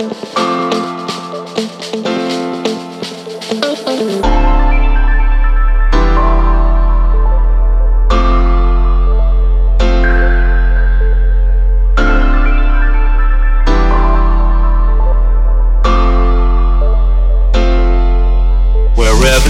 Wherever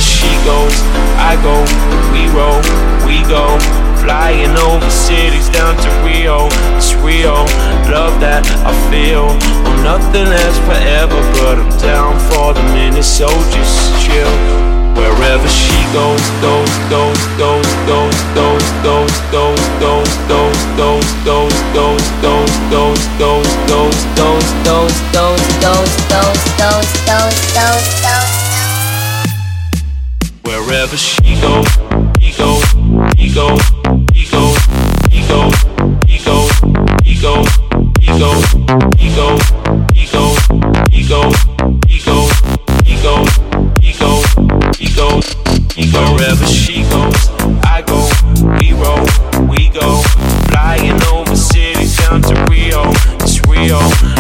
she goes, I go, we roll, we go. Flying over cities down to Rio, it's real. Love that I feel. Oh, nothing lasts forever, but I'm down for the minute, so just chill. Wherever she goes, goes, goes, goes, goes, goes, goes, goes, goes, goes, goes, goes, goes, goes, goes, goes,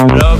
Love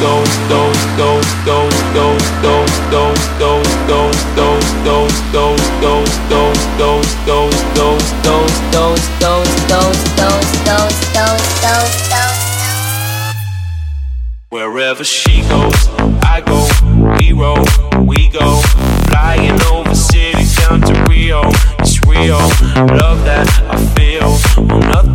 goes, goes, goes, goes, goes, goes, goes, goes. Wherever she goes, I go, we roll, we go. Flying over cities down to Rio, it's real. Love that I feel. Oh, nothing